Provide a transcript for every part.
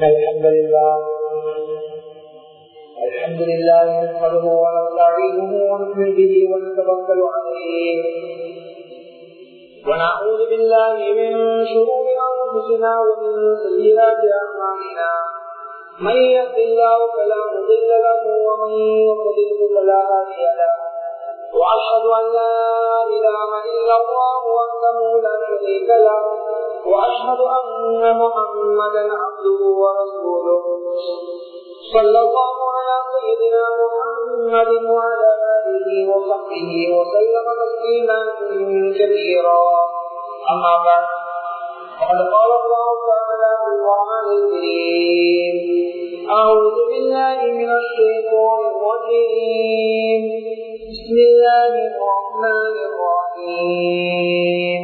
الحمد لله الحمد لله نحمده ونستعينه ونؤمن به ونتوكل عليه ونعوذ بالله من شرور انفسنا ومن سيئات اعمالنا من يهد الله فلا مضل له ومن يضلل فلا هادي له واشهد ان لا اله الا الله وحده لا شريك له وأشهد أن محمدا عبده ورسوله. صلى الله على سيدنا محمد وعلى آله وصحبه وسلم تسليما كثيرا أما بعد فقد قال الله تعالى في القرآن الكريم أعوذ بالله من الشيطان الرجيم. بسم الله الرحمن الرحيم.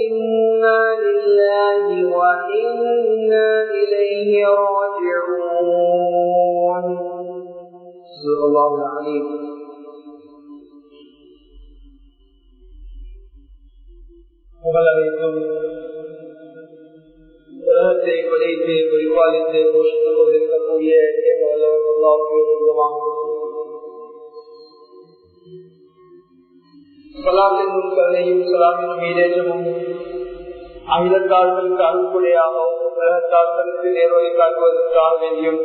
إنا لله وإنا إليه راجعون صدق الله العليم புகழமைக்கும் உலகத்தை படைத்து பரிபாலித்து போஷித்துக் கொண்டிருக்கக்கூடிய சலாத்தின் கருணையும் சலாத்தின் மீதேற்றமும் அகிலத்தார்களுக்கு அன்புடையாகவும் உலகத்தார்களுக்கு நேர்வழி காட்டுவதற்காக வேண்டியும்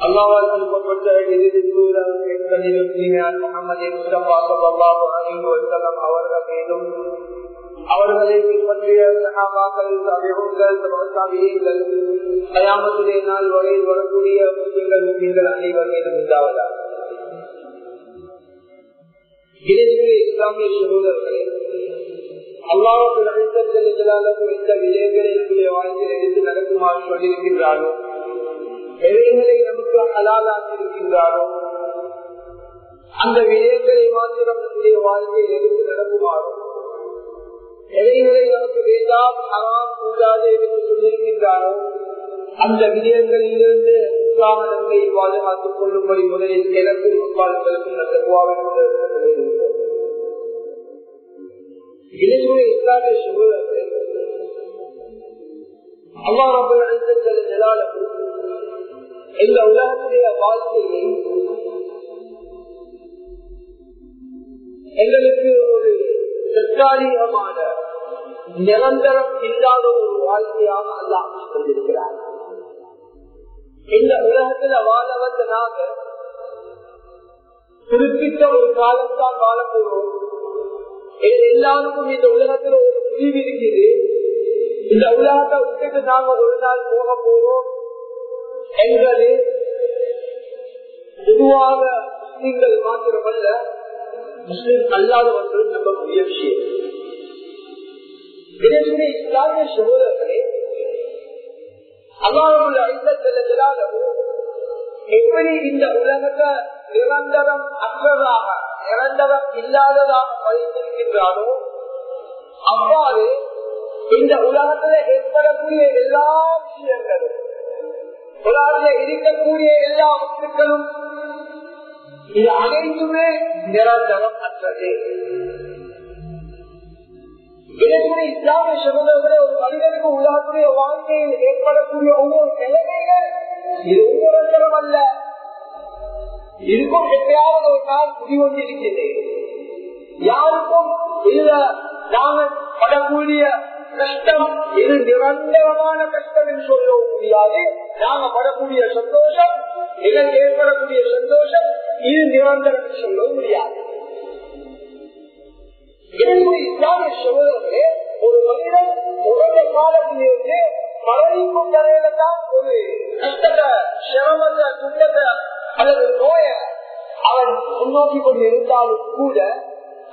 அல்லாவால் அனுப்பப்பட்ட அவர்கள் மீதும் அவர்களை பின்பற்றிய சகாபாக்கள் தவிழ்கள் சாமியங்கள் கயாமத்துடைய நாள் வரையில் வரக்கூடிய முஸ்லிம்கள் முஸ்லிம்கள் அனைவர் மீதும் உண்டாவதாக. உண்டாவதா இஸ்லாமிய சகோதரர்களே அல்லாவுக்கு நடித்தலாலும் இந்த விஜயங்களை வாழ்க்கையில் எடுத்து நடக்குமாறு சொல்லியிருக்கின்றாரோ எவைகளை நமக்கு அலாலாக்கியிருக்கின்றாரோ அந்த விஜயங்களை மாத்திரம் நம்முடைய வாழ்க்கையில் எடுத்து நடக்குமாறும் எவைகளை நமக்கு வேண்டாம் அறாம் கூடாது என்று சொல்லியிருக்கின்றாரோ? அந்த விஜயங்களிலிருந்து இஸ்லாம நன்மையை பாதுகாத்துக் கொள்ளும்படி முதலில் எனக்கும் முப்பாளுக்கும் இளைஞருடைய இஸ்லாமிய சமூகத்தை அவ்வாறு இந்த உலகத்துடைய வாழ்க்கையை எங்களுக்கு ஒரு தற்காலிகமான நிரந்தரம் இல்லாத ஒரு வாழ்க்கையாக அல்லாஹ் கொண்டிருக்கிறார் இந்த உலகத்துல வாழ வந்த நாங்க குறிப்பிட்ட ஒரு காலத்தான் வாழ போறோம். எல்லாருக்கும் இந்த உலகத்துல ஒரு முடிவு இருக்குது இந்த உலகத்தை விட்டுட்டு நாங்க ஒரு நாள் போக போறோம் என்பது பொதுவாக முஸ்லிம்கள் மாத்திரமல்ல முஸ்லிம் அல்லாதவர்கள் நம்பக்கூடிய விஷயம் இதனுடைய இஸ்லாமிய சகோதரர்களே அல்லாவுள்ள ஐந்தத்திலும் எப்படி இந்த உலகத்தை நிரந்தரம் அற்றதாக நிரந்தரம் இல்லாததாக வைத்திருக்கின்றானோ அவ்வாறு இந்த உலகத்துல ஏற்படக்கூடிய எல்லா விஷயங்களும் உலகத்துல இருக்கக்கூடிய எல்லா வஸ்துக்களும் இது அனைத்துமே நிரந்தரம் அற்றது. இதற்கு இஸ்லாமிய சகோதரர்களே ஒரு மனிதனுக்கு உலகத்துடைய வாழ்க்கையில் ஏற்படக்கூடிய ஒவ்வொரு நிலைமைகள் இது நிரந்தரம் அல்ல. இருக்கும் எப்பயாவது ஒரு நாள் முடிவொன்று முடிவொன்றிருக்கிறது யாருக்கும் இல்ல நாங்கள் படக்கூடிய கஷ்டம் இது நிரந்தரமான கஷ்டம் என்று சொல்லவும் முடியாது. நாங்க படக்கூடிய சந்தோஷம் இதற்கு ஏற்படக்கூடிய சந்தோஷம் இது நிரந்தரம் என்று சொல்லவும் முடியாது. இஸ்லாமிய சகோதரர்களே ஒரு மனிதன் உறந்த காலத்திலிருந்து மரணிக்கும் வரையில தான் ஒரு கஷ்டத்தை சிரமத்தை துன்பத்தை அல்லது நோய அவன் முன்னோக்கி கொண்டு இருந்தாலும் கூட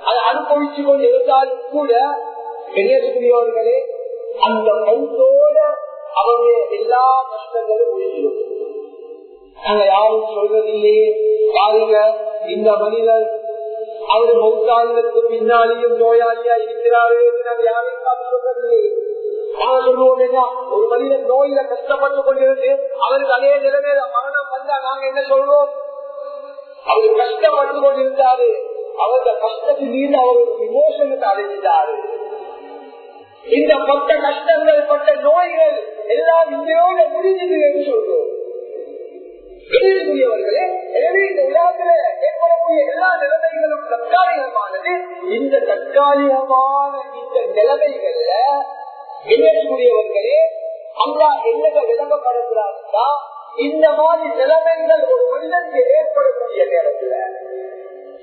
அதை அனுபவிச்சு கொண்டு இருந்தாலும் கூட கணேசகுரியவர்களே அந்த மௌத்தோட அவருடைய எல்லா கஷ்டங்களும் முடிஞ்சிடும் நாங்க யாரும் சொல்றதில்லையே பாருங்க இந்த மனிதர் அவர் மௌத்தானதற்கு பின்னாலேயும் நோயாளியா இருக்கிறாரு நாங்க யாரையும் பார்த்து நாங்க சொல்லுவோம் என்ன ஒரு மனிதன் நோயில கஷ்டப்பட்டு கொண்டிருந்து அவருக்கு அதே நிலைமையில மரணம் வந்தா நாங்க என்ன சொல்றோம்? அவரு கஷ்டம் வந்து கொண்டிருந்தாரு. அவருடைய கஷ்டத்தின் மீது அவர் விமோசனத்தை அடைந்தாரு இந்த பட்ட கஷ்டங்கள் பட்ட நோய்கள் எல்லாம் இந்தியோட முடிஞ்சது என்று சொல்றோம். எனவே இந்த உலகத்துல ஏற்படக்கூடிய எல்லா நிலைமைகளும் தற்காலிகமானது. இந்த தற்காலிகமான இந்த நிலைமைகள்ல எழுதக்கூடியவர்களே அல்லா என்னங்க விளங்கப்படுகிறார்களா இந்த மாதிரி நிலைமைகள் ஒரு மனிதனுக்கு ஏற்படக்கூடிய நேரத்துல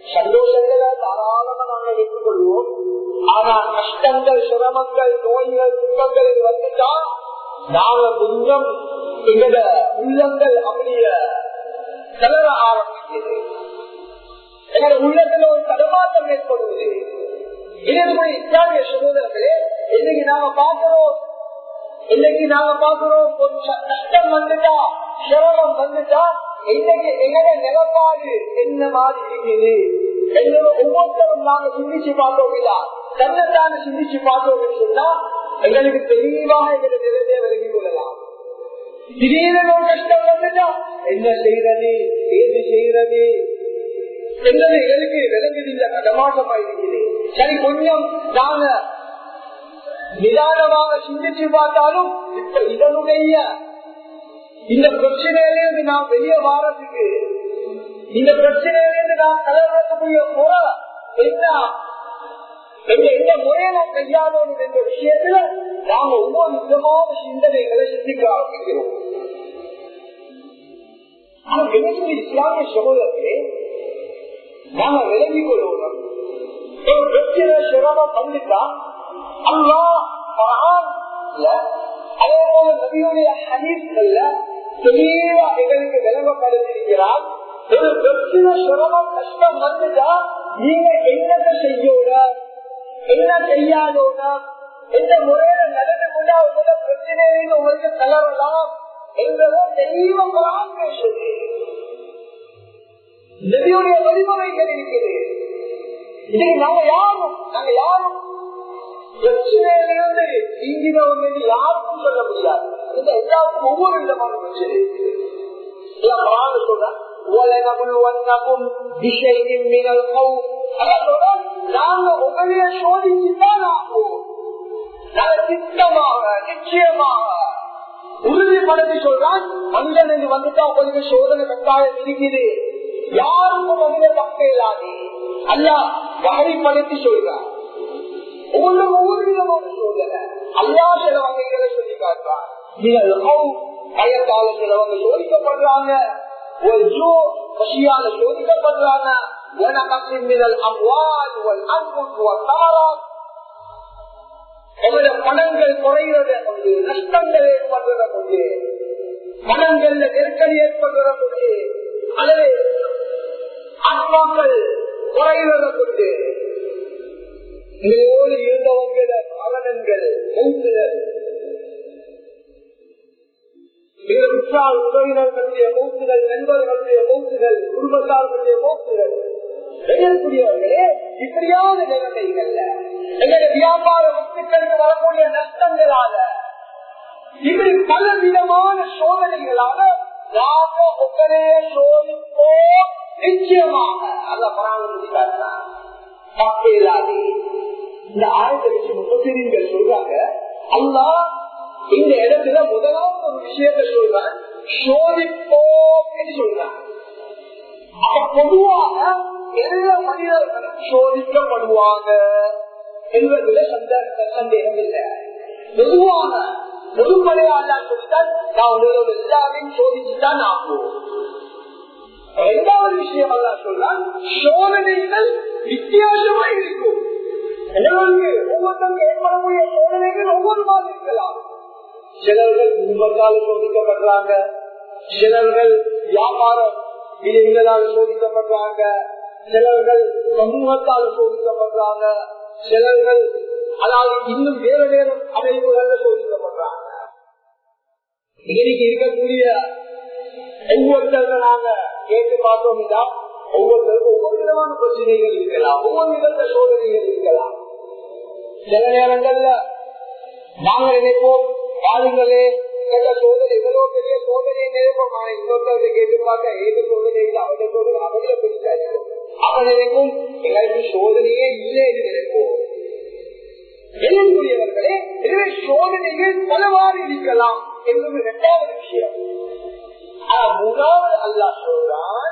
சந்தோஷங்களை தாராளமா நாங்கள் ஏற்றுக்கொள்வோம். ஆனா கஷ்டங்கள் சிரமங்கள் நோய்கள் துன்பங்கள் வந்துட்டா நாங்க கொஞ்சம் எங்களோட உள்ளங்கள் அப்படிய கலர ஆரம்பிக்குது. எங்களோட உள்ளத்துல ஒரு தடுமாற்றம் ஏற்படுவது இதற்கு இஸ்லாமிய சகோதரர்களே இன்னைக்கு நாம பாக்குறோம் இன்னைக்கு நாம பாக்குறோம் கொஞ்சம் கஷ்டம் வந்துட்டா சிரமம் வந்துட்டா இன்னைக்கு எங்களோட நிலப்பாடு என்ன மாதிரி இருக்குது? எங்களோட ஒவ்வொருத்தரும் நாங்க சிந்திச்சு பார்த்தோம் இல்ல தன்னைத்தான சிந்திச்சு பார்த்தோம் சொன்னா எங்களுக்கு தெளிவாக எங்களை நிலைமையை விலகி கொள்ளலாம். திடீரென ஒரு கஷ்டம் வந்துட்டா என்ன செய்யறது ஏது செய்யறது என்னது எங்களுக்கு விலங்குதில்ல கடமாட்டமா சரி கொஞ்சம் நாங்க நிதானமாக சிந்திச்சு பார்த்தாலும் இப்ப இதனுடைய இந்த பிரச்சனையிலிருந்து நாம் வெளியே வாரத்துக்கு இந்த பிரச்சனையிலிருந்து நாம் கலவரக்கூடிய முறை என்ன? எங்க எந்த முறையை நாம் கையாளணும் என்ற விஷயத்துல நாம ஒவ்வொரு விதமான சிந்தனைகளை சிந்திக்க ஆரம்பிக்கிறோம். ஆனா எனக்கு இஸ்லாமிய சகோதரர்களே நாம விளங்கிக் கொள்ளணும் ஒரு பிரச்சனை சிரமம் வந்துட்டா அல்லா அதே போல நபியுடைய ஹதீஸ்கள்ல தெளிவா எங்களுக்கு விளங்கப்படுத்திருக்கிறார் ஒரு பிரச்சனை சிரமம் கஷ்டம் வந்துட்டா நீங்க என்னென்ன செய்யோட என்ன செய்யாதோட எந்த முறையில நடந்து கொண்டா உங்களோட பிரச்சனையில உங்களுக்கு கலரலாம் என்பதை தெளிவாக பேசுது நபியுடைய வழிமுறைகள் இருக்குது. இதுக்கு நாங்க யாரும் நாங்க யாரும் பிரச்சனையிலிருந்து நீங்கிறவங்க என்று யாருக்கும் சொல்ல முடியாது இந்த எல்லாருக்கும் ஒவ்வொரு விதமான பிரச்சனை இருக்குது சொல்றேன் وَلَنَبْلُوَنَّكُمْ بِشَيْءٍ مِنَ الْخَوْفِ நாங்க உங்களைய சோதிச்சுதான் ஆகும் நாங்க திட்டமாக நிச்சயமாக உறுதிப்படுத்தி சொல்றான் மனிதனுக்கு வந்துட்டா உங்களுக்கு சோதனை கட்டாயம் இருக்குது யாருக்கும் மனித தப்பே இல்லாது அல்ல வகைப்படுத்தி சொல்றான் ஒவ்வொரு ஒவ்வொரு விதமான சோதனை அல்லா சில வகைகளை சொல்லி காட்டுறான். பயத்தால சிலவங்க சோதிக்கப்படுறாங்க. ஒரு ஜோ பசியால சோதிக்கப்படுறாங்க. பணங்கள் குறைகிறத கொண்டு நஷ்டங்கள் ஏற்படுறத கொண்டு பணங்கள்ல நெருக்கடி ஏற்படுறத கொண்டு அல்லது ஆத்மாக்கள் குறைகிறத கொண்டு இதோடு இருந்தவங்கள காரணங்கள் மூச்சுதல் உற்றால் உறவினர்களுடைய மூச்சுதல் நண்பர்களுடைய மூச்சுதல் குடும்பத்தார்களுடைய மூக்குதல் செய்யக்கூடியவர்களே இப்படியான நிலைமைகள்ல எங்களுடைய வியாபார வஸ்துக்களுக்கு வரக்கூடிய நஷ்டங்களால இப்படி பல விதமான சோதனைகளால நாம ஒரே சோதிப்போம். நிச்சயமாக அல்ல பராமரிச்சு இந்த ஆயிரத்தி வச்சு சொல்றாங்க. அல்லா இந்த இடத்துல முதலாவது ஒரு விஷயத்த சொல்றான். சோதிப்போம் என்று சொல்றான் அப்ப பொதுவாக எல்லா மனிதர்களும் சோதிக்கப்படுவாங்க என்பதுல சந்தேகம் இல்லை. பொதுவாக பொதுப்படையாக சொல்லித்தான் நான் உங்களோட எல்லாரையும் சோதிச்சுதான் ஆகும் இரண்டாவது விஷயம் அல்ல சொல்றான் சோதனைகள் வித்தியாசமா இருக்கும். எங்களுக்கு ஒவ்வொருத்தருக்கு ஏற்படக்கூடிய சோதனைகள் ஒவ்வொரு மாதிரி இருக்கலாம் சிலர்கள் குடும்பத்தால் சோதிக்கப்படுறாங்க. சிலர்கள் வியாபார விலைகளால் சோதிக்கப்படுறாங்க. சிலர்கள் சமூகத்தால் சோதிக்கப்படுறாங்க. சிலர்கள் அதாவது இன்னும் வேறு வேறு அமைப்புகள்ல சோதிக்கப்படுறாங்க. இன்னைக்கு இருக்கக்கூடிய ஒவ்வொருத்தர்கள் நாங்க கேட்டு பார்த்தோம்னா ஒவ்வொருத்தருக்கும் ஒவ்வொரு விதமான பிரச்சனைகள் இருக்கலாம். ஒவ்வொரு விதத்த சோதனைகள் இருக்கலாம். சில நேரங்கள்ல நாங்க நினைப்போம் பாருங்களே இந்த சோதனை இவ்வளவு பெரிய சோதனை நினைப்போம் ஆனா இன்னொருத்தவரை கேட்டு பார்க்க ஏது சோதனை இல்லை அவருடைய சோதனை அவங்கள பெருசா அவன் நினைக்கும் எங்களுக்கு சோதனையே இல்லை என்று நினைப்போம் எழுதக்கூடியவர்களே எனவே சோதனைகள் பலவாறு இருக்கலாம் என்பது இரண்டாவது விஷயம். ஆனா மூணாவது அல்லா சொல்றான்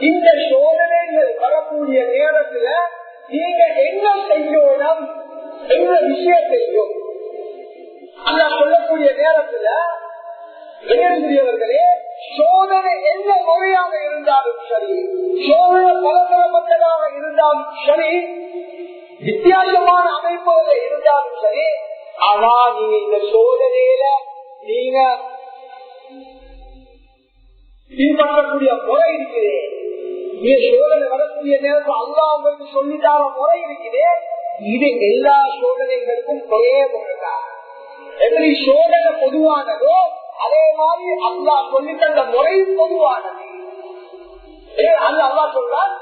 இந்த சோதனைகள் வரக்கூடிய நேரத்துல நீங்க என்ன செய்யணும்? எந்த விஷயத்தையும் அல்லா சொல்லக்கூடிய நேரத்துல எழுதக்கூடியவர்களே சோதனை எந்த முறையாக இருந்தாலும் சரி சோதனை பலதரப்பட்டதாக இருந்தாலும் சரி வித்தியாசமான அமைப்புகள் இருந்தாலும் சரி ஆனா நீங்க இந்த சோதனையில நீங்க பின்பற்றக்கூடிய முறை இருக்கிறேன் நீங்க சோதனை வரக்கூடிய நேரத்தில் அல்லா உங்களுக்கு சொல்லிட்டார முறை இருக்கிறேன் இது எல்லா சோதனைகளுக்கும் ஒரே முறைதான் எப்படி சோதனை பொதுவானதோ அதே மாதிரி அல்லா சொல்லி தந்த முறை பொதுவானது. அல்லா சொல்றான்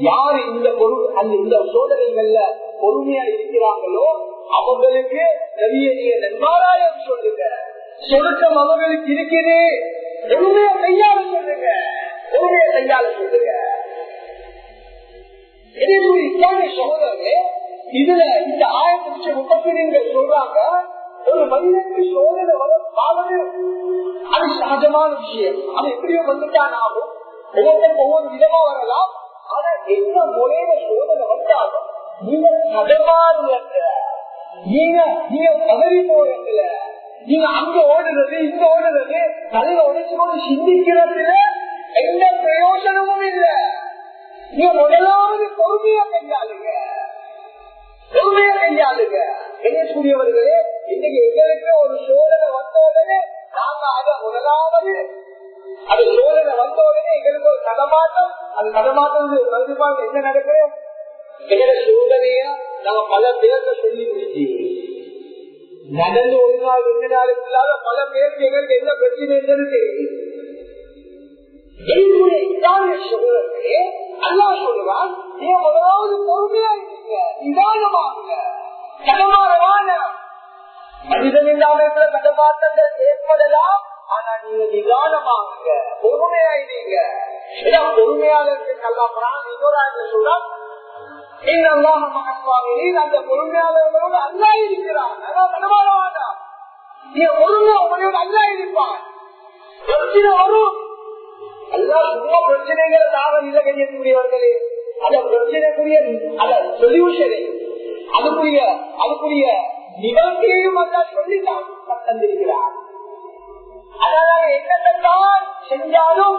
யார் இந்த பொருள் அந்த இந்த சோதனைகள்ல பொறுமையா இருக்கிறாங்களோ அவங்களுக்கு நவிய நன்மாராயம் சொல்லுங்க. சொருக்கம் அவர்களுக்கு இருக்குது. பொறுமையா கையாள சொல்லுங்க. பொறுமையா கையாள சொல்லுங்க. அன்பான சகோதரர்களே இதுல இந்த ஆயிரத்தி முப்பத்தி நீங்கள் சொல்றாங்க ஒரு மனிதனுக்கு சோதனை வர காலமே அது சகஜமான விஷயம். அது எப்படியோ வந்துட்டான் ஆகும் ஒவ்வொருத்தரும் ஒவ்வொரு விதமா வரலாம். ஆனா எந்த முறையில சோதனை வந்தாலும் நீங்க சதமானல நீங்க நீங்க பதவி போறதுல நீங்க அங்க ஓடுறது இங்க ஓடுறது தலையில உடைச்சு கொண்டு சிந்திக்கிறதுல எந்த பிரயோஜனமும் இல்லை. நீ முதலாவது பொறுமையா கையாளுங்க பொறுமையா கையாளுங்க என்ன கூடியவர்களே இன்னைக்கு எங்களுக்கு ஒரு சோதனை வந்தோடனே நாங்க அத முதலாவது. அது சோதனை வந்தோடனே எங்களுக்கு ஒரு தடமாட்டம் அது தடமாட்டம் பிரதிபாக என்ன நடக்குது? எங்களை சோதனையா நாங்க பல பேர்த்த சொல்லி முடிச்சு நடந்து ஒரு நாள் ரெண்டு நாளுக்கு இல்லாத பல பேருக்கு எங்களுக்கு என்ன பிரச்சனை என்னன்னு தெரியும் என்னுடைய அல்லா சோழர்களே நீ முதலாவது பொறுமையா இருக்கீங்க நிதானமாகுங்க. தடமாறவான மனிதன் இல்லாமல் தடமாற்றங்கள் ஏற்படலாம் ஆனா நீங்க நிதானமாகுங்க பொறுமையாயிருங்க ஏன்னா பொறுமையாளருக்கு நல்லா பிரான் இன்னொரு சொல்றான் அந்த பொறுமையாளர்களோடு அல்லா இருக்கிறான் அதான் தடமாறவானா நீ பொறுமை உங்களோட அல்லா இருப்பான் பிரச்சனை வரும். அதுதான் சும்மா பிரச்சனைகளுக்காக இல்லை கையக்கூடியவர்களே அந்த பிரச்சனைக்குரிய அந்த சொல்யூஷனை அதுக்குரிய அதுக்குரிய நிவர்த்தியையும் அல்லா சொல்லி தந்திருக்கிறார் அதனால என்னதான் செஞ்சாலும்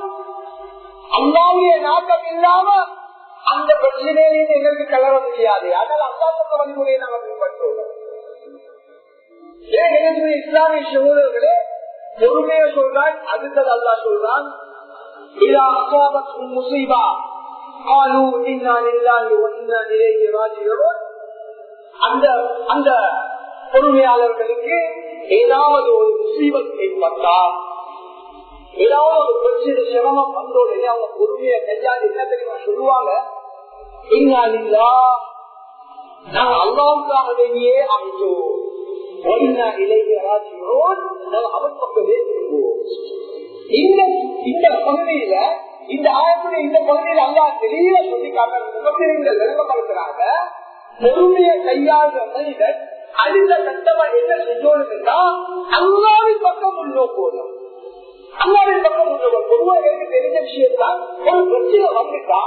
அல்லாவுடைய நாட்டம் இல்லாம அந்த பிரச்சனையிலிருந்து எங்களுக்கு கலர முடியாது அதனால அல்லாத்த வழிமுறையை நாம பின்பற்றுவோம். இஸ்லாமிய சகோதரர்களே பொறுமையை சொல்றான் அடுத்தது அல்லா சொல்றான் முசைபா. قالوا إنا لله وإنا إليه راجعون அந்த அந்த பொறுமையாளர்களுக்கு ஏதாவது ஒரு முசீபத் ஏற்பட்டா ஏதாவது ஒரு பிரச்சனை சிரமம் வந்தோடனே அவங்க பொறுமையை கையாண்டு என்ன தெரியுமா சொல்லுவாங்க இன்னாலில்லா நான் அல்லாவுக்காக வேண்டியே அமைச்சோம் ஒன்னா இளைய ராஜ்யோன் அவன் பக்கமே திரும்புவோம் இந்த இந்த பகுதியில இந்த ஆயத்துடைய இந்த பகுதியில அல்லா தெளிவ சொல்லி காட்டுறாங்க விளங்கப்படுத்துறாங்க பொறுமையை கையாளுற மனிதன் அடுத்த கட்டமா என்ன செய்யணும்னா அல்லாவின் பக்கம் போதும் அல்லாவின் பக்கம் முன்னோக்கம் பொதுவாக எனக்கு தெரிஞ்ச விஷயத்தான் ஒரு பிரச்சனை வந்துட்டா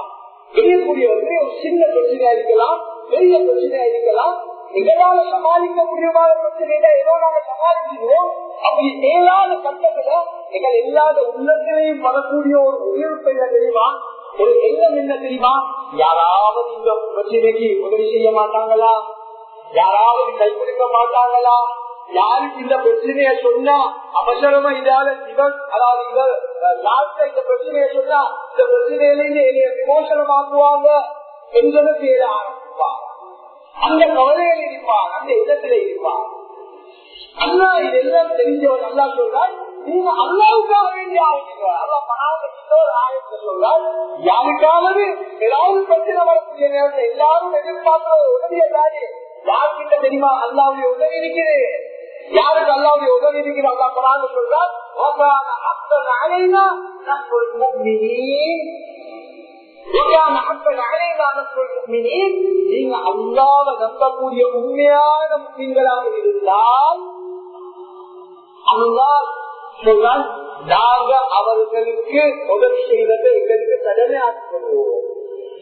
எரியக்கூடியவர்களே ஒரு சின்ன பிரச்சனையா இருக்கலாம் பெரிய பிரச்சனையா இருக்கலாம் எங்களால சமாளிக்க முடியுமா பிரச்சனையில ஏதோ நாங்க சமாளிச்சுக்கிறோம் அப்படி ஏழாத கட்டத்துல எங்கள் இல்லாத உள்ளத்திலையும் வரக்கூடிய ஒரு உயிர்ப்பு என்ன தெரியுமா? ஒரு எண்ணம் என்ன தெரியுமா? யாராவது இந்த பிரச்சனைக்கு உதவி செய்ய மாட்டாங்களா? யாராவது கைப்பிடிக்க மாட்டாங்களா? யாருக்கு இந்த பிரச்சனைய சொன்னா அவசரமா இதால இவர் அதாவது இவர் யாருக்கு இந்த பிரச்சனைய சொன்னா இந்த பிரச்சனையிலிருந்து என்னைய விமோசனமாக்குவாங்க என்பது தேட ஆரம்பிப்பாங்க அந்த கவலையில் இருப்பார் அந்த இடத்துல இருப்பார் அல்லா இதெல்லாம் தெரிஞ்சவர் அல்லா சொல்றார் நீங்க அல்லாவுக்காக வேண்டிய ஆரம்பிங்க அல்லா பணாத ஒரு ஆயத்தை சொல்றார் யாருக்காவது ஏதாவது பிரச்சனை வரக்கூடிய நேரத்தில் எல்லாரும் எதிர்பார்க்கிற உதவிய தானே. யாருக்கிட்ட தெரியுமா அல்லாவுடைய உதவி இருக்குது யாருக்கு அல்லாவுடைய உதவி இருக்குது அல்லா பணாத சொல்றார் நீங்க அல்லாத நம்பக்கூடிய உண்மையான முஸ்லீம்களாக இருந்தால் அல்லா சொல்றான் நாங்க அவர்களுக்கு உதவி செய்ததை எங்களுக்கு கடமை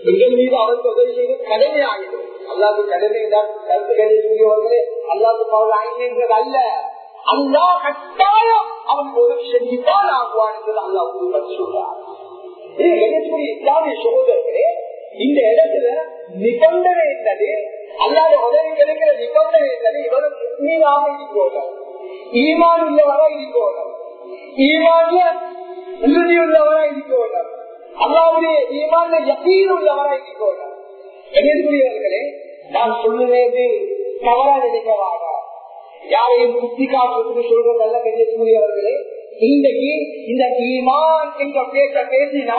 எங்கள் மீது அவருக்கு உதவி செய்து கடமை அல்லாது கடமை தான் கருத்து கருத்துவர்களே அல்லாது அவர்கள் ஆகின்றது அல்ல. அல்லா கட்டாயம் அவன் உதவி செஞ்சுதான் ஆகுவான் என்று அல்லா சொல்றான். சொல்றார் இஸ்லாமிய சகோதரர்களே இந்த இடத்துல நிபந்தனை என்னது அல்லாத உதவி கிடைக்கிற நிபந்தனை என்னது இவரும் முஸ்லீமாக இருக்கோம் ஈமான் உள்ளவரா இருக்கோம் ஈமான்ல உறுதி உள்ளவரா இருக்கோம் அல்லாவுடைய ஈமான்ல யக்கீன் உள்ளவரா இருக்கோம் எங்களுடையவர்களே நான் சொல்லுவது தவறா நினைக்கவாடா யாரையும் புத்தி காட்டுறதுக்கு சொல்றது நல்ல கண்ணியக்கூடியவர்களே இன்றைக்கு இந்த ஈமான் என்ற பேச பேசினா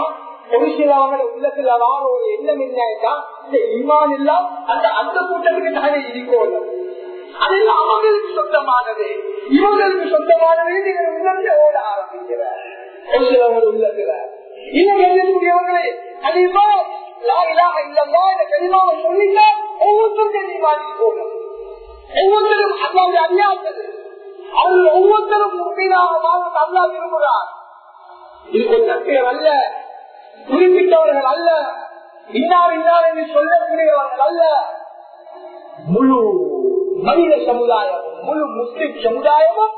ஒரு சிலவங்கள உள்ளத்துல வார ஒரு எண்ணம் என்னன்னா இந்த ஈமான் எல்லாம் அந்த அந்த கூட்டத்துக்கு தானே இருக்கோம் அதெல்லாம் அவங்களுக்கு சொந்தமானது. இவங்களுக்கு சொந்தமானது நீங்கள் உள்ளத்துல ஓட ஆரம்பிக்கிற ஒரு சிலவங்க உள்ளத்துல. இன்னும் கண்ணியக்கூடியவர்களே கனிமா லா இல்லம்மா இந்த கனிமாவை சொல்லிட்டா ஒவ்வொருத்தரும் ஈமான் போகணும் ஒவ்வொருத்தரும் அல்லாவுடைய அறியாதது அவர்கள் ஒவ்வொருத்தரும் முன்மீனாக வாழ்ந்து அல்லா விரும்புகிறார். இது கொஞ்சம் பேர் அல்ல குறிப்பிட்டவர்கள் அல்ல இன்னார் இன்னார் என்று சொல்லக்கூடியவர்கள் அல்ல. முழு மனித சமுதாயம் முழு முஸ்லிம் சமுதாயமும்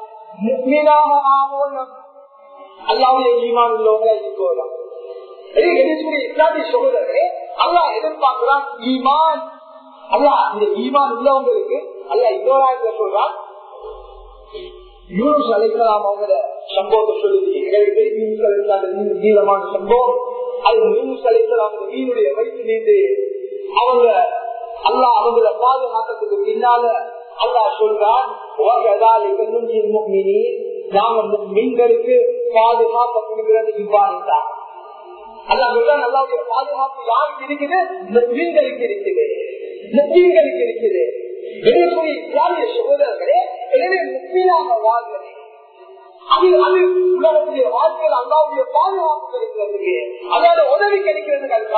முக்மீனாக ஆவோம் அல்லாவுடைய ஈமான் உள்ளவங்க இருக்கோம் இஸ்லாமிய அல்லா எதிர்பார்க்கிறான் ஈமான். அல்லா இந்த ஈமான் உள்ளவங்களுக்கு அல்ல இன்னொரு சொல்றான் யூனுஸ் அழைக்கலாம் அவங்க சம்பவத்தை சொல்லி நீளமான சம்பவம் அது யூனுஸ் அழைக்கலாம் மீனுடைய வயிற்று மீது அவங்க அல்லா அவங்கள பாதுகாக்கிறதுக்கு பின்னால அல்லா சொல்றான் நாம மீன்களுக்கு பாதுகாப்பு கொடுக்கிறது இவ்வாறு தான் அல்லா சொல்றான் அல்லாவுடைய பாதுகாப்பு யாருக்கு இருக்குது? மீன்களுக்கு இருக்குது. மீன்களுக்கு இருக்குது. எங்களுடைய சகோதரர்களே எனவே முக்கியமாக வாழ்வது அது அது உலகத்திலே வாழ்க்கையில் உதவி கிடைக்கிறதுக்கு அது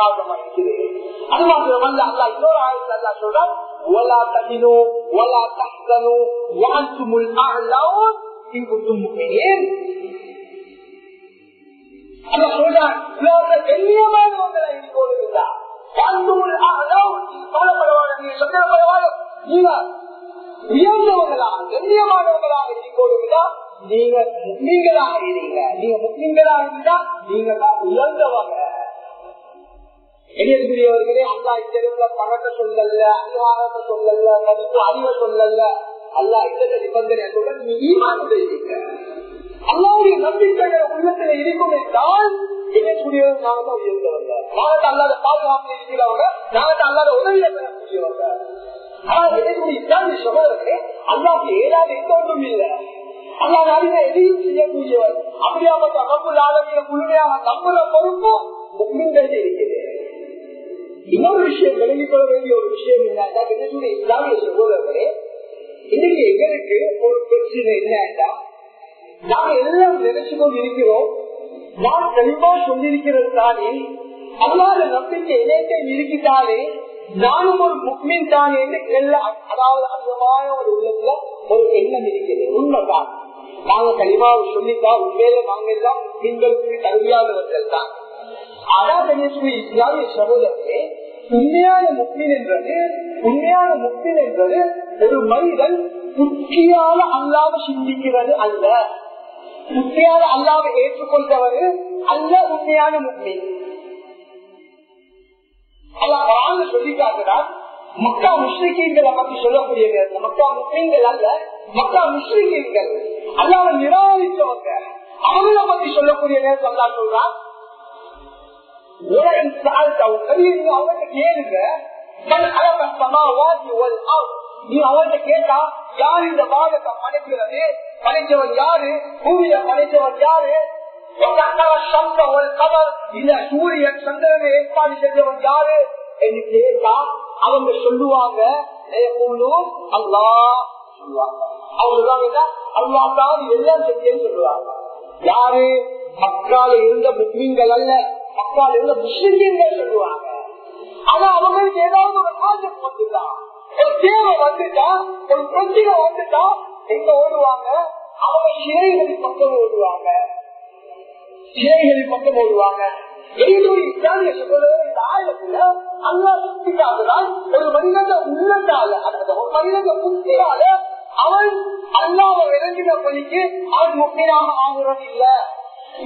அது மாத்திரமல்ல அல்லா இன்னொரு ஆயிரத்தி அல்லா சொல்றான் ஒலா தமிழோ ஒலா தகனோ வாழ்த்து முள் ஏன் அல்லா சொல்றான் உலகத்தில் கண்ணியமான ஒன்றை போடுகிறார் வாழ்த்து நீங்க உயர்ந்தவர்களாக கண்ணியமானவர்களாக இருக்கோம்னா நீங்க முஸ்லீம்களாக இருங்க நீங்க முஸ்லீம்களாக இருந்தா நீங்க தான் உயர்ந்தவங்க. எரியக்கூடியவர்களே அல்லா பணத்தை சொல்லல அதிகாரத்தை சொல்லல மதிப்பு அறிவை சொல்லல. அல்லா நிபந்தனை சொல்ல நீ ஈமான் செய்வீங்க அல்லாவுடைய நம்பிக்கைகள் உள்ளத்துல இருக்கும் என்றால் எரியக்கூடியவர் நாங்க தான் உயர்ந்தவங்க. அல்லாத பாதுகாப்பு இருக்கிறவங்க நாங்க அல்லாத உதவியை பெறக்கூடியவங்க ஆனா எனக்கு இஸ்லாமிய சகோதரர்களே அல்லாவுக்கு ஏதாவது எந்த ஒன்றும் இல்லை. அல்லா எதையும் செய்யக்கூடியவர். அப்படியாப்பட்ட ரப்பு ஆளுமையை முழுமையாக நம்புற பொறுப்பு இன்னொரு விஷயம் விளங்கிக் கொள்ள வேண்டிய ஒரு விஷயம் என்னன்னா என்னுடைய இஸ்லாமிய சகோதரர்களே இன்னைக்கு எங்களுக்கு ஒரு பிரச்சனை என்னன்னா நாங்க எல்லாம் நினைச்சு கொண்டு இருக்கிறோம் நான் தெளிவா சொல்லியிருக்கிறது தானே. அல்லாத நம்பிக்கை இணையத்தை இருக்கிட்டாலே நானும் ஒரு முக்மின் தானே அதாவது அதிகமான ஒரு உள்ளத்துல ஒரு எண்ணம் இருக்கிறது. உண்மைதான். நாங்க தெளிவாக சொல்லிட்டா உண்மையில நாங்க எல்லாம் முஸ்லிம்களுக்கு கருவியாதவர்கள் தான். அதான் இஸ்லாமிய சகோதரர்களே உண்மையான முக்மின் என்றது உண்மையான முக்மின் என்பது ஒரு மனிதன் புத்தியால அல்லாத சிந்திக்கிறது அல்ல. புத்தியால அல்லாத ஏற்றுக்கொண்டவர் அல்ல உண்மையான முக்மின். அல்ல சொல்லி காட்டுறான் மக்கா முஸ்லிக்கீன்களை பத்தி சொல்லக்கூடிய மக்கா முஸ்லீம்கள் அல்ல மக்கா முஸ்லிக்கீன்கள் அல்லாத நிராகரித்தவங்க அவங்கள பத்தி சொல்லக்கூடிய நேரத்தில் அல்லா சொல்றான். அவங்கள்ட்ட கேளுங்க. நீ அவன்கிட்ட கேட்டா யார் இந்த பாகத்தை படைக்கிறது படைச்சவன் யாரு? பூமியை படைச்சவன் யாரு? இந்த சூரியன் சந்திரனை ஏற்பாடு செஞ்சவன் யாரு? என்று கேட்டா அவங்க சொல்லுவாங்க அல்லா சொல்லுவாங்க. அவங்க சொல்லுவாங்க அல்லா தான் எல்லாம் செஞ்சேன்னு சொல்லுவாங்க. யாரு? மக்கால இருந்த முஸ்லீம்கள் அல்ல. மக்கால இருந்த முஸ்லிம்கள் சொல்லுவாங்க. ஆனா அவங்களுக்கு ஏதாவது ஒரு ப்ராஜெக்ட் வந்துதான் ஒரு தேவை வந்துட்டா? ஒரு பிரச்சனை வந்துட்டா? எங்க ஓடுவாங்க? அவங்க சிறைகளின் பக்கம் ஓடுவாங்க. சிறைகளின் பக்கம் ஓடுவாங்க ஒரு மனிதன உள்ளத்தால ஒரு மனிதன புத்தியால அவன் அல்லாம விளங்கின பணிக்கு அவன் முக்கியமாக ஆகுறது இல்ல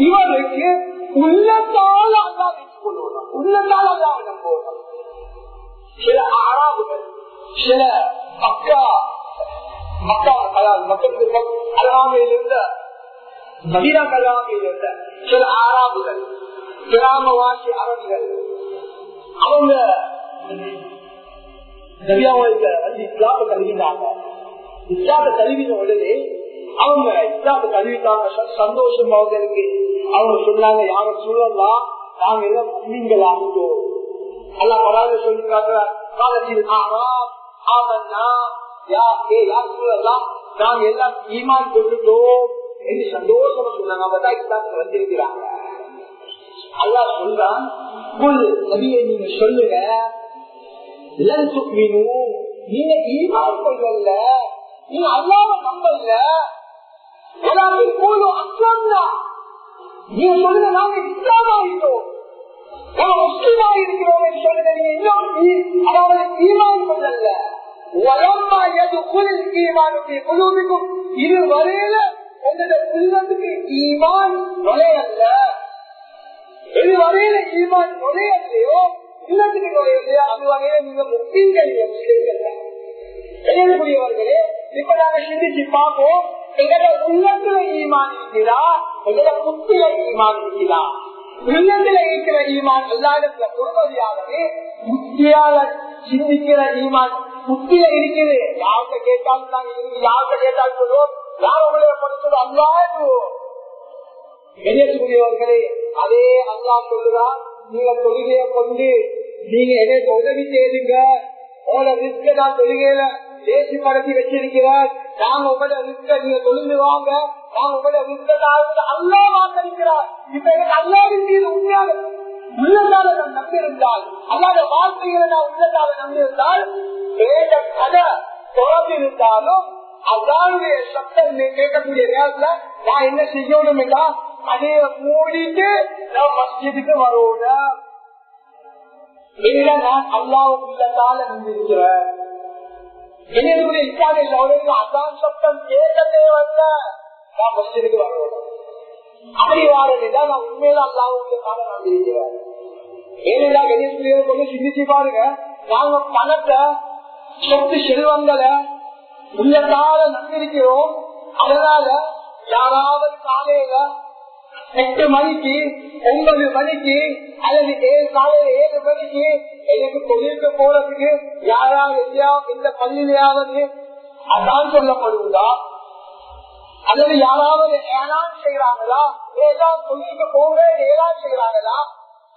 இவனுக்கு உள்ளத்தால அல்லா வச்சு கொள்ளுவான் உள்ளத்தால அல்லா நம்புவான் சில ஆறாவுகள் சில மக்கா மக்கா மக்களுக்கு அல்லாமையில் இருந்த மதினா கல்லாமையில் இருந்த சில ஆறாவுகள் கிராமவாசி அரபிகள் அவங்க நபியாவுக்கு வந்து இஸ்லாம கல்வினாங்க இஸ்லாம கல்வின உடனே அவங்க இஸ்லாம கல்விட்டாங்க சந்தோஷம் அவங்களுக்கு. அவங்க சொன்னாங்க யார சொல்லலாம் நாங்க எல்லாம் நீங்கள் ஆகுதோம் அல்லா பராத சொல்லி காட்டுறார் காலத்தில் ஆறாம் ஆவண்ணா யா ஏ யார் சொல்லலாம் நாங்க எல்லாம் ஈமான் கொண்டுட்டோம். என்று சந்தோஷமா சொன்னாங்க. அவங்க தான் வந்திருக்கிறாங்க அல்லா சொல்றான் குல் நபியை நீங்க சொல்லுங்க. நீங்க ஈமான் கொள்ளல நீங்க அல்லாம நம்பல. போலும் அஸ்லாம்னா. நீங்க சொல்லுங்க நாங்க இஸ்லாம் நாங்க முஸ்லீமா இருக்கிறோம் என்று சொல்லுங்க. நீங்க இன்னும் அதாவது ஈமான் கொள்ளல. இது வரையில உங்களோட உள்ளத்துக்கு ஈமான் நுழையல்ல. எது வரையில ஈமான் நுழையலையோ இல்லத்துக்கு நுழையலையோ அது வகையில நீங்க முஸ்லீம்கள் எழுதக்கூடியவர்களே இப்ப நாங்க சிந்திச்சு பார்ப்போம். எங்களோட உள்ளத்துல ஈமான் இருக்கிறா எங்களோட புத்தில ஈமான் இருக்கிறா உள்ளத்துல இருக்கிற ஈமான் எல்லாருக்கும் பொறுமதியாகவே புத்தியால சிந்திக்கிற ஈமான் புத்தில இருக்குது. யார்கிட்ட கேட்டாலும் நாங்க யார்கிட்ட கேட்டாலும் சொல்லுவோம். யார் உங்களை படிச்சது அல்லாடுவோம் கணேசகுரியவர்களே அதே அல்லா சொல்லுறான் நீங்க தொழுகைய கொண்டு நீங்க எனக்கு உதவி செய்யுங்க உங்களோட ரிஸ்க நான் தொழுகையில தேசி படுத்தி வச்சிருக்கிறார் நாங்க உங்களோட ரிஸ்க நீங்க தொழுந்து வாங்க. நான் உங்களை ரிஸ்க அல்லா வாக்களிக்கிறார். இப்ப எனக்கு அல்லாவின் மீது உண்மையாக உள்ளதால நான் நம்பியிருந்தால் அல்லாத வார்த்தைகளை நான் உள்ளதால நம்பியிருந்தால் வேத கதை தொடர்ந்திருந்தாலும் அல்லாவுடைய சப்தம் கேட்கக்கூடிய நேரத்துல நான் என்ன செய்யணும் என்றா அதைய மூடிட்டு நான் மஸ்ஜிதுக்கு வருவோம் இல்ல நான் அல்லாவுக்கு உள்ளதால நம்பியிருக்கிறேன் என்னுடைய இஸ்லாமிய சகோதரர்கள் அதான் சப்தம் கேட்க வந்த நான் மஸ்ஜிதுக்கு வருவோம் அப்படி வாரதுதான் நான் உண்மையில அல்லாவுக்கு உள்ளதால நம்பியிருக்கிறேன் ஏனென்றா கணேஸ்வரியர் கொஞ்சம் சிந்திச்சு பாருங்க நாங்க பணத்தை சொத்து செல்வங்களை உள்ளதால நம்பிருக்கிறோம் அதனால யாராவது காலையில எட்டு மணிக்கு ஒன்பது மணிக்கு அல்லது ஏழு காலையில ஏழு மணிக்கு எனக்கு தொழிலுக்கு போறதுக்கு யாராவது எங்கேயாவது இந்த பள்ளியிலையாவது அதான் சொல்லப்படுவதா? அல்லது யாராவது ஏழாம் செய்யறாங்களா ஏதாவது தொழிலுக்கு போக ஏழாம் செய்யறாங்களா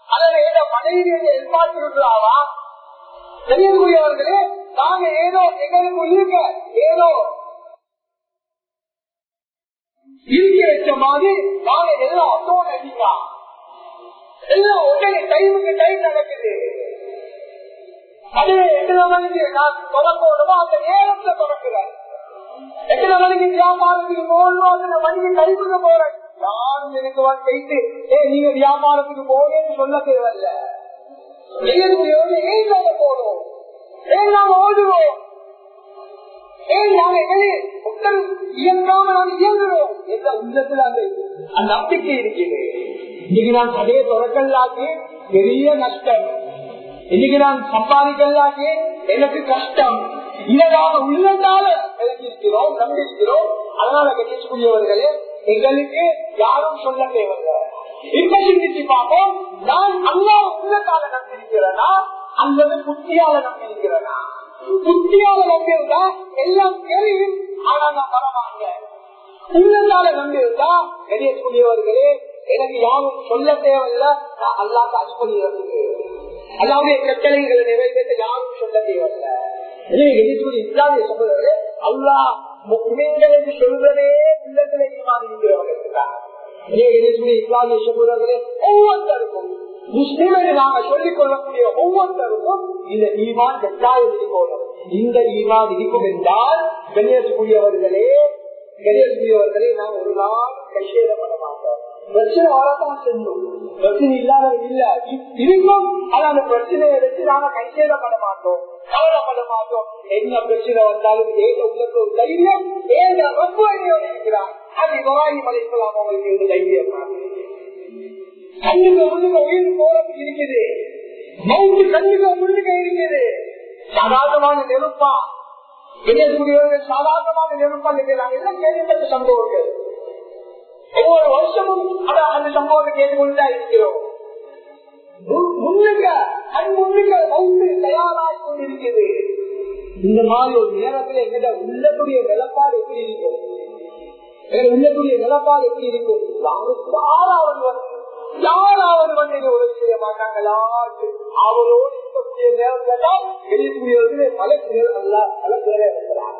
அல்லது ஏதோ மனைவியை எதிர்பார்த்திருக்கிறாவா தெரியக்கூடியவர்களே நாங்க ஏதோ எங்களுக்கு இருக்க ஏதோ. இருக்க வச்ச மாதிரி நாங்க எல்லாம் அத்தோட அடிக்கலாம் எல்லாம் உடனே டைமுக்கு டைம் நடக்குது. அதே எத்தனை மணிக்கு நான் தொடக்கணுமோ அந்த நேரத்துல தொடக்குறேன் எத்தனை மணிக்கு வியாபாரத்துக்கு போகணும் அத்தனை மணிக்கு கழிப்புக்கு போறேன். யாரும் எனக்கு வந்து ஏ நீங்க வியாபாரத்துக்கு போகணும்னு சொல்ல தேவையில்லை. ஏன் நாங்க போகணும் ஏன் நாங்க ஓடுவோம்? ஏன் நாங்க இயங்காம நாங்க என்ற உள்ளத்துல அந்த அந்த நம்பிக்கை இருக்குது இன்னைக்கு நான் பெரிய நஷ்டம். இன்னைக்கு நான் சம்பாதிக்கலாக்கி எனக்கு கஷ்டம். இதனால உள்ளதால விளக்கியிருக்கிறோம் நம்பியிருக்கிறோம். அதனால கட்டிக்கூடியவர்களே எங்களுக்கு யாரும் சொல்ல தேவையில்லை. இப்ப சிந்திச்சு பார்ப்போம். நான் அல்லா உள்ளதால நம்பியிருக்கிறேனா? அல்லது புத்தியால நம்பியிருக்கிறேனா? புத்தியால நம்பியிருந்தா எல்லாம் தெரியும். ஆனா நான் வரமாட்டேன். உள்ளத்தால நம்பியிருந்தா கணியக்கூடியவர்களே எனக்கு யாரும் சொல்ல தேவையில்லை. நான் அல்லாத அடிப்படையிலிருக்கு அல்லாவுடைய கட்டளைகளை நிறைவேற்ற யாரும் சொல்ல தேவையில்லை. இஸ்லாமிய சொல்றது அல்லா முக்மீன்கள் என்று உள்ளத்திலே இஸ்லாமிய சொல்வர்களே ஒவ்வொருத்தருக்கும் முஸ்லிம் நாம சொல்லிக் கொள்ளக்கூடிய ஒவ்வொருத்தருக்கும் இந்த ஈமான் கட்டாயம் இருக்கணும். இந்த ஈமான் இருக்கும் என்றால் கண்ணியக்கூடியவர்களே கண்ணியக்கூடியவர்களே நாம் ஒரு நாள் கஷேதப்பட மாட்டோம் பிரச்சனை வரத்தான் செல்லும் பிரச்சனை இல்லாத இல்ல. இருக்கும் ஆனா அந்த பிரச்சனையை வச்சு நாம கைசேதப்பட மாட்டோம். கவலைப்பட மாட்டோம். என்ன பிரச்சனை வந்தாலும் ஏக உள்ளது ஒரு தைரியம்? ஏக ரொம்ப இருக்கிறார் அது இப்ராஹிம் அலைக்கலாம் அவங்களுக்கு இந்த தைரியம் கண்ணுக்கு முன்னுக்கு உயிர் போறது இருக்குது. மவுத்து கண்ணுக்கு முன்னுக்கு இருக்குது. சாதாரணமான நெருப்பா எதிர்க்கூடியவர்கள் சாதாரணமான நெருப்பா இருக்கிறாங்க என்ன கேள்விப்பட்ட சம்பவங்கள் ஒவ்வொரு வருஷமும் அந்த சம்பவத்தை கேட்டுக்கொண்டுதான் இருக்கிறோம். முன்னுங்க கண் முன்னுங்க தயாராகி கொண்டிருக்கிறது. இந்த மாதிரி ஒரு நேரத்தில் எங்கிட்ட உள்ளக்கூடிய நிலப்பாடு எப்படி இருக்கும்? உள்ளக்கூடிய நிலப்பாடு எப்படி இருக்கும்? யாராவது வந்து யாராவது வந்து உதவி செய்ய மாட்டாங்களா அவரோடு இருக்கக்கூடிய நேரத்தில் தான் வெளியக்கூடியவர்களே மலக்குகள் அல்ல மலக்குகளை இறக்கிறார்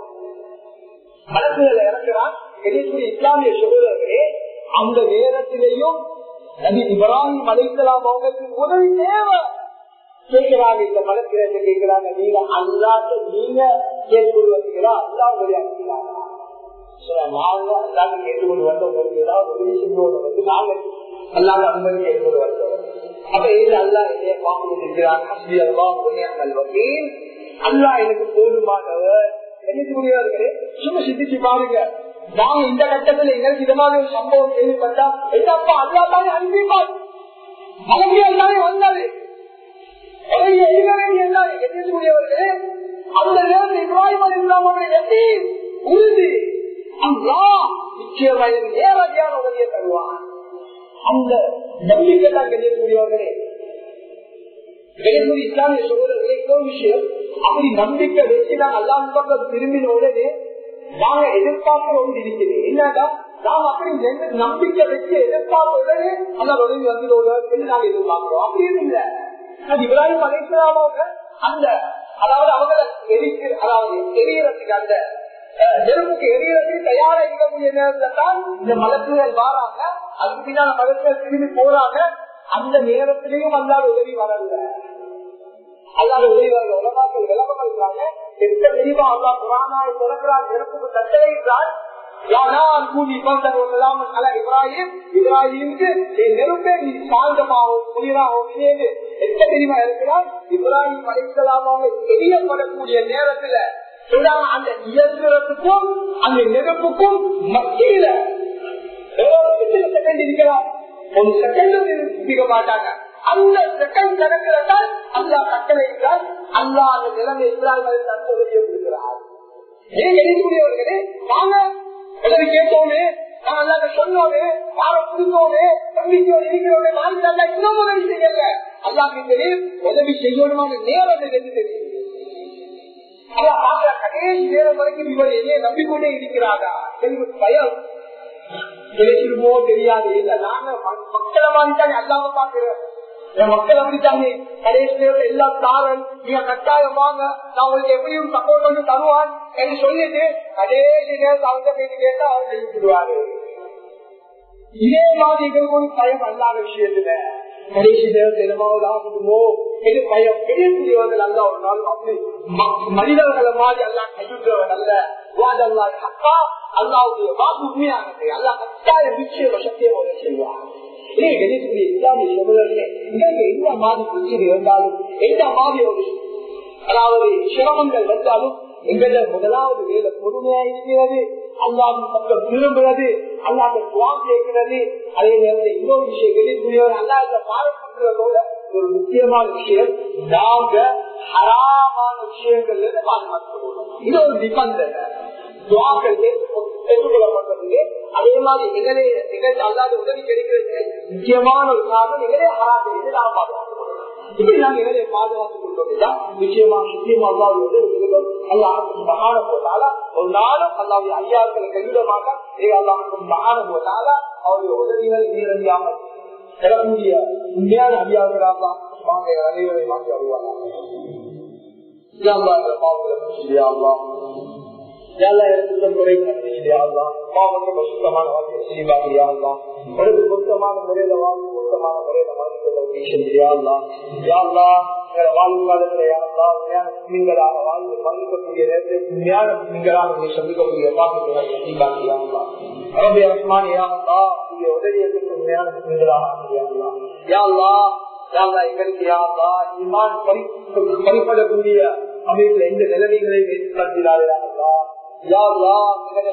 மலக்குகளை இறக்கிறார் எழுதக்கூடிய இஸ்லாமிய சகோதரர்களே அந்த நேரத்திலேயும் நபி இப்ராஹிம் அலைக்கலாம் அவங்களுக்கு உதவி தேவை கேட்கிறாங்க இந்த மலக்கிழமை கேட்கிறாங்க? நீங்க அல்லாத நீங்க கேட்டுக்கொள்வீங்களா அல்லா உதவி அனுப்பினாங்க நாங்க அல்லாத கேட்டுக்கொண்டு வந்தவங்களுக்கு ஏதாவது உதவி செஞ்சோம் வந்து நாங்க அல்லாத அன்பை கேட்டுக்கொண்டு வந்தோம். அப்ப இது அல்லா என்னைய பார்த்து இருக்கிறார் ஹஸ்பி அல்லா உண்மையான வகையில் அல்லா எனக்கு போதுமானவர். என்னக்கூடியவர்களே சும்மா சிந்திச்சு பாருங்க. நாம் இந்த கட்டத்துல எங்களுக்கு இது ஒரு சம்பவம் கேள்விப்பட்டா என்னப்பா அல்லா தானே அறிவிப்பார் அழகியல் தானே வந்தாரு எதிர்க்கூடியவர்களே அந்த நேரத்தில் இப்ராஹிம் அலி இஸ்லாமோட எப்படி உறுதி அல்லா நிச்சயமா நேரடியான உதவியை தருவான் அந்த நம்பிக்கை தான் கெஞ்சக்கூடியவர்களே இஸ்லாமிய சகோதரர்களே இன்னொரு விஷயம் அப்படி நம்பிக்கை வச்சு நான் அல்லாஹ் திரும்பின உடனே நாங்க எதிர்பார்க்க ஒன்று இருக்குது. என்னடா நாம் அப்படி நம்பிக்கை வச்சு எதிர்பார்ப்பதே உடனே அந்த உதவி வந்துடுவோம் நாங்க எதிர்பார்க்கிறோம். அப்படி இல்லை. அது இப்ராஹிம் அலைசலாமோங்க அந்த அதாவது அவங்கள எரிக்கிற அதாவது எரியறதுக்கு அந்த நெருப்புக்கு எரியறதுக்கு தயாரா இருக்கக்கூடிய நேரத்துல தான் இந்த மலக்குகள் வாராங்க. அதுக்கு பின்னால மலக்குகள் திரும்பி போறாங்க. அந்த நேரத்திலையும் அல்லாத உதவி வரல அல்லாத உதவி வரல உலகாக்கள் விளக்கம் இருக்கிறாங்க எந்த தெளிவா அல்லா குரானாய் திறக்கிறார் நெருப்புக்கு தெரியப்படக்கூடிய நேரத்துல அந்த இயந்திரத்துக்கும் அந்த நெருப்புக்கும் மத்தியில செகண்ட் இருக்கிறார் ஒரு செகண்ட் இருக்க மாட்டாங்க. அந்த செகண்ட் கிடக்கிறதால் அல்லா கட்டளைகிறார் அல்லா அந்த நிலைமை இஸ்லாமிய தற்போதைய கொடுக்கிறார். ஏன் எழுதியவர்களே வாங்க உதவி கேட்டோமே நான் அல்லாத சொன்னோமே பாரம் புரிந்தோமே நம்பிக்கையோடு இருக்கிறோமே நாளைக்கு அல்லா இன்னும் உதவி செய்யல. அல்லாக்கு தெரியும் உதவி செய்யணுமான நேரம் எனக்கு தெரியும் கடைசி நேரம் வரைக்கும் இவர் என்னைய நம்பிக்கொண்டே இருக்கிறாரா? எனக்கு பயம். கிடைச்சிருமோ தெரியாது. இல்ல நாங்க மக்களை மாதிரித்தானே அல்லாம பாக்குறோம் என் மக்கள் அப்படித்தாங்க கடைசி நேரத்தில் எல்லாம் தாரன். நீங்க கட்டாயம் வாங்க. நான் உங்களுக்கு எப்படியும் சப்போர்ட் வந்து தருவான் என்று சொல்லிட்டு கடைசி நேரத்தை அவங்க பேசி கேட்டா அவர் செஞ்சுடுவாரு இதே மாதிரி எங்களுக்கு ஒரு பயம் அல்லாத விஷயத்துல. கடைசி நேரத்தில் என்னமாவது ஆகுதுமோ இது பயம். பெரியக்கூடியவர்கள் அல்ல ஒரு நாள் அப்படி மனிதர்களை மாதிரி எல்லாம் கையுற்றவன் அல்ல. வாதல்லா அக்கா அல்லாவுடைய வாக்கு உண்மையானது. அல்லா கட்டாய நிச்சயம் சத்தியமாக செய்வான் செய்வார் இஸ்லாமிய சகோதரர்களே எந்த மாதிரி பிரச்சனை இருந்தாலும் எந்த மாதிரி ஒரு அதாவது சிரமங்கள் வந்தாலும் எங்கள முதலாவது வேலை பொறுமையா இருக்கிறது அல்லாவின் பக்கம் திரும்புறது அல்லாத துவாம் கேட்கிறது அதே நேரத்தில் இன்னொரு விஷயம் வெளியக்கூடியவர் அல்லாத பாரம்பரியத்தோட ஒரு முக்கியமான விஷயம் நாங்க ஹராமான விஷயங்கள்ல இருந்து பாதுகாத்துக்கணும் இது ஒரு நிபந்தனை துவாக்கள் ஏற்றுக்கொள்ளப்படுறதுக்கு அதே மாதிரி எங்களே எங்களுக்கு அல்லாத உதவி கிடைக்கிறது முக்கியமான ஒரு காரணம் எங்களே ஹராத்தை. நாம் பாதுகாத்துக்கணும் இப்படி நாங்க எங்களை பாதுகாத்துக் கொண்டுதான் நிச்சயமா நிச்சயமா அல்லாவுடைய உதவிகளுக்கும் அல்லாஹுக்கும் மகான போட்டால ஒரு நாளும் அல்லாவுடைய ஐயாக்களை கைவிட அல்லாஹுக்கும் மகான போட்டால அவருடைய உதவிகள் நீரடியாமல் பெறக்கூடிய உண்மையான அதிகாரிகளாக அனைவரையும் மாற்றி வருவாங்க பாவங்களை சுத்தமான வாழ்க்கை செய்வாங்க பொருத்தமான முறையில வாழ்க்கை பொருத்தமான முறையில வாழ்க்கைகளாக வாழ்ந்து பங்கிக்கக்கூடிய நேரத்தில் உண்மையான நீங்களாக நீ சந்திக்கக்கூடிய உதவியத்துக்கு உண்மையான படிப்படக்கூடிய அமைப்புல எந்த நிலைமைகளையும் ஏற்படுத்தினார்களா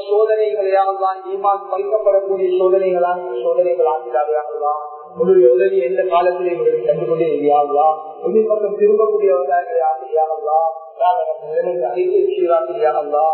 சோதனைகளையாகலாம் ஈமான் பறிக்கப்படக்கூடிய சோதனைகளா சோதனைகள் ஆகிறார்களா உங்களுடைய உதவி எந்த காலத்திலே உங்களுக்கு கண்டு கொண்டே இல்லையாங்களா உங்கள் பக்கம் திரும்பக்கூடியவர்களாக ஆகியாங்களா அறிக்கை செய்யாங்களா